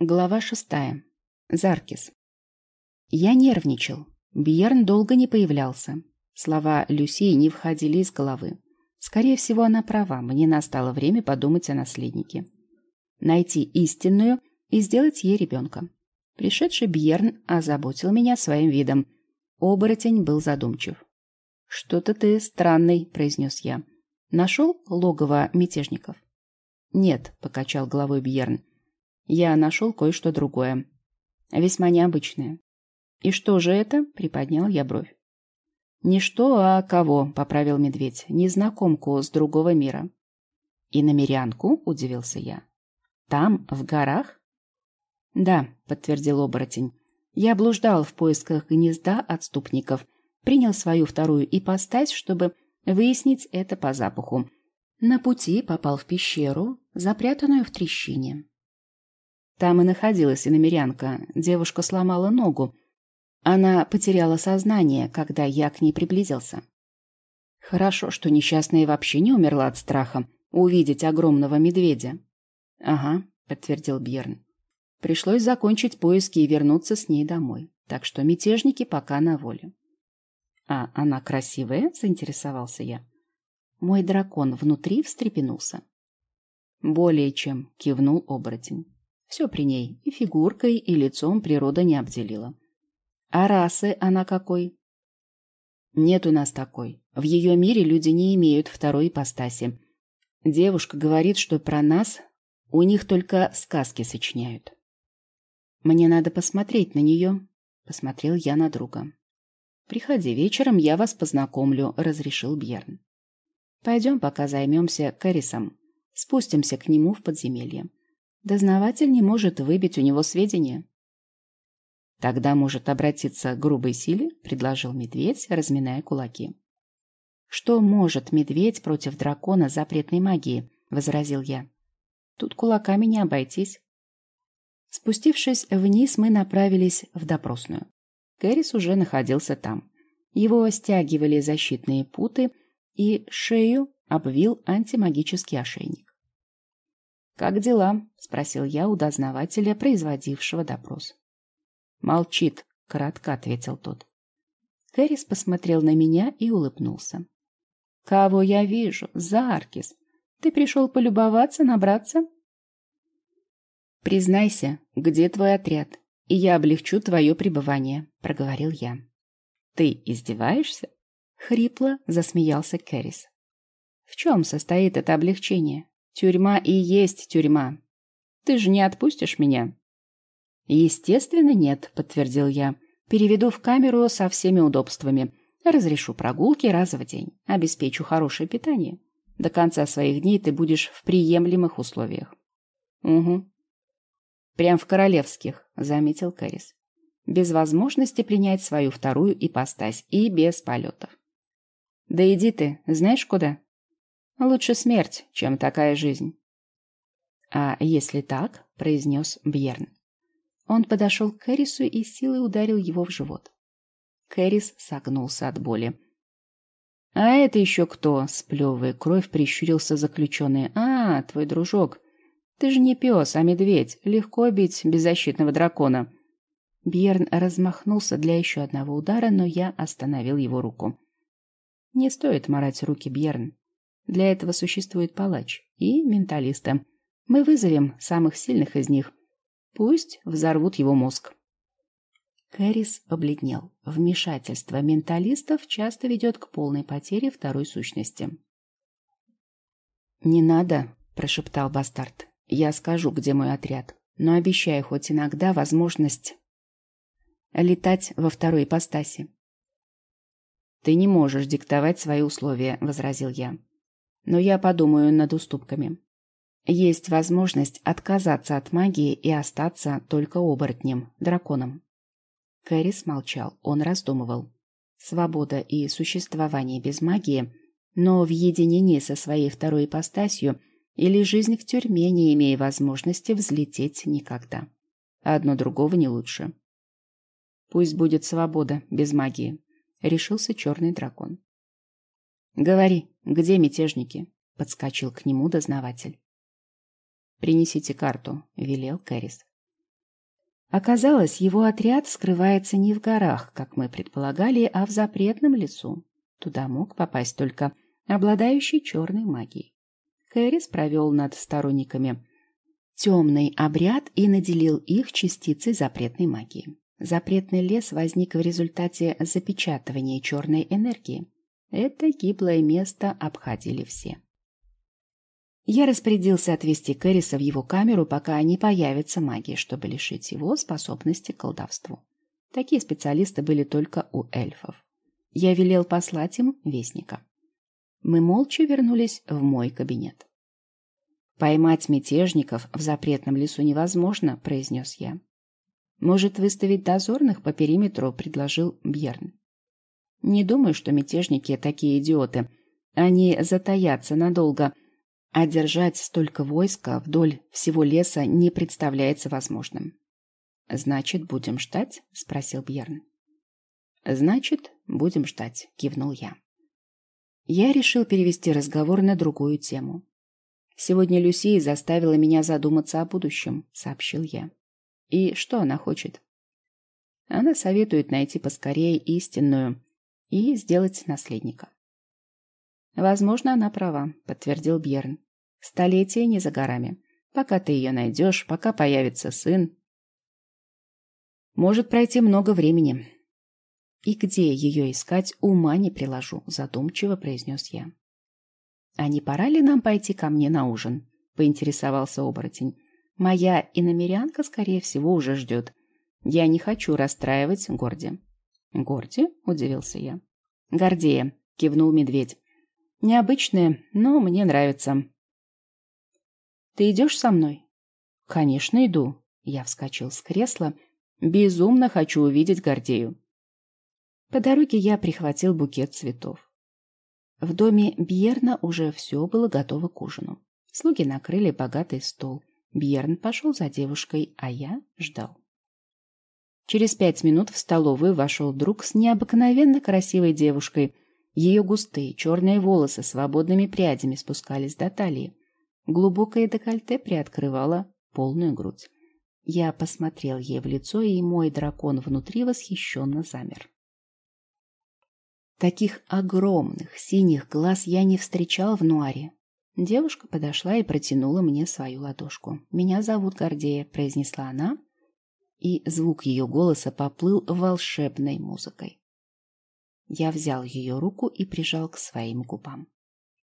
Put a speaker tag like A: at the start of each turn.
A: Глава шестая. Заркис. Я нервничал. Бьерн долго не появлялся. Слова Люсии не входили из головы. Скорее всего, она права. Мне настало время подумать о наследнике. Найти истинную и сделать ей ребенка. Пришедший Бьерн озаботил меня своим видом. Оборотень был задумчив. «Что-то ты странный», — произнес я. «Нашел логово мятежников?» «Нет», — покачал головой Бьерн. «Я нашел кое-что другое. Весьма необычное». «И что же это?» — приподнял я бровь. «Не что, а кого», — поправил медведь. «Незнакомку с другого мира». «И намерянку?» — удивился я. «Там, в горах?» «Да», — подтвердил оборотень. «Я блуждал в поисках гнезда отступников, принял свою вторую ипостась, чтобы выяснить это по запаху. На пути попал в пещеру, запрятанную в трещине. Там и находилась иномерянка. Девушка сломала ногу. Она потеряла сознание, когда я к ней приблизился. Хорошо, что несчастная вообще не умерла от страха увидеть огромного медведя. — Ага, — подтвердил Бьерн. Пришлось закончить поиски и вернуться с ней домой. Так что мятежники пока на воле. — А она красивая? — заинтересовался я. Мой дракон внутри встрепенулся. «Более чем», — кивнул оборотень. «Все при ней, и фигуркой, и лицом природа не обделила». «А расы она какой?» «Нет у нас такой. В ее мире люди не имеют второй ипостаси. Девушка говорит, что про нас у них только сказки сочиняют». «Мне надо посмотреть на нее», — посмотрел я на друга. «Приходи вечером, я вас познакомлю», — разрешил Бьерн. Пойдем пока займемся Кэрисом. Спустимся к нему в подземелье. Дознаватель не может выбить у него сведения. Тогда может обратиться к грубой силе, предложил медведь, разминая кулаки. Что может медведь против дракона запретной магии? возразил я. Тут кулаками не обойтись. Спустившись вниз, мы направились в допросную. Кэрис уже находился там. Его стягивали защитные путы, и шею обвил антимагический ошейник. «Как дела?» — спросил я у дознавателя, производившего допрос. «Молчит», — кратко ответил тот. Кэрис посмотрел на меня и улыбнулся. «Кого я вижу? Заркис. Ты пришел полюбоваться, набраться?» «Признайся, где твой отряд, и я облегчу твое пребывание», — проговорил я. «Ты издеваешься?» Хрипло засмеялся Кэрис. В чем состоит это облегчение? Тюрьма и есть тюрьма. Ты же не отпустишь меня? Естественно, нет, подтвердил я. Переведу в камеру со всеми удобствами. Разрешу прогулки раз в день. Обеспечу хорошее питание. До конца своих дней ты будешь в приемлемых условиях. Угу. Прям в королевских, заметил Кэрис. Без возможности принять свою вторую ипостась и без полетов. Да иди ты, знаешь куда? Лучше смерть, чем такая жизнь. А если так, произнес Бьерн. Он подошел к Кэрису и силой ударил его в живот. Кэрис согнулся от боли. «А это еще кто?» — сплевывая кровь, прищурился заключенный. «А, твой дружок. Ты же не пес, а медведь. Легко бить беззащитного дракона». Бьерн размахнулся для еще одного удара, но я остановил его руку. Не стоит морать руки, Бьерн. Для этого существует палач и менталиста. Мы вызовем самых сильных из них. Пусть взорвут его мозг. Кэрис побледнел. Вмешательство менталистов часто ведет к полной потере второй сущности. «Не надо», — прошептал бастард. «Я скажу, где мой отряд, но обещаю хоть иногда возможность летать во второй ипостаси. «Ты не можешь диктовать свои условия», — возразил я. «Но я подумаю над уступками. Есть возможность отказаться от магии и остаться только оборотнем, драконом». Кэрис молчал, он раздумывал. Свобода и существование без магии, но в единении со своей второй ипостасью или жизнь в тюрьме, не имея возможности взлететь никогда. Одно другого не лучше. Пусть будет свобода без магии. — решился черный дракон. «Говори, где мятежники?» — подскочил к нему дознаватель. «Принесите карту», — велел Кэрис. Оказалось, его отряд скрывается не в горах, как мы предполагали, а в запретном лесу. Туда мог попасть только обладающий черной магией. Кэрис провел над сторонниками темный обряд и наделил их частицей запретной магии. Запретный лес возник в результате запечатывания черной энергии. Это гиблое место обходили все. Я распорядился отвезти Кэриса в его камеру, пока не появится магия, чтобы лишить его способности к колдовству. Такие специалисты были только у эльфов. Я велел послать им вестника. Мы молча вернулись в мой кабинет. «Поймать мятежников в запретном лесу невозможно», — произнес я. «Может, выставить дозорных по периметру?» — предложил Бьерн. «Не думаю, что мятежники такие идиоты. Они затаятся надолго, а держать столько войска вдоль всего леса не представляется возможным». «Значит, будем ждать?» — спросил Бьерн. «Значит, будем ждать», — кивнул я. Я решил перевести разговор на другую тему. «Сегодня Люсия заставила меня задуматься о будущем», — сообщил я. «И что она хочет?» Она советует найти поскорее истинную и сделать наследника. «Возможно, она права», — подтвердил Бьерн. «Столетие не за горами. Пока ты ее найдешь, пока появится сын, может пройти много времени. И где ее искать, ума не приложу, задумчиво произнес я. А не пора ли нам пойти ко мне на ужин? Поинтересовался оборотень. Моя иномерянка, скорее всего, уже ждет. Я не хочу расстраивать Горди. Горди? Удивился я. Гордея, кивнул медведь. Необычная, но мне нравится. Ты идешь со мной? Конечно, иду. Я вскочил с кресла. Безумно хочу увидеть Гордею. По дороге я прихватил букет цветов. В доме Бьерна уже все было готово к ужину. Слуги накрыли богатый стол. Бьерн пошел за девушкой, а я ждал. Через пять минут в столовую вошел друг с необыкновенно красивой девушкой. Ее густые черные волосы свободными прядями спускались до талии. Глубокое декольте приоткрывало полную грудь. Я посмотрел ей в лицо, и мой дракон внутри восхищенно замер. Таких огромных синих глаз я не встречал в Нуаре. Девушка подошла и протянула мне свою ладошку. «Меня зовут Гордея», — произнесла она, и звук ее голоса поплыл волшебной музыкой. Я взял ее руку и прижал к своим губам.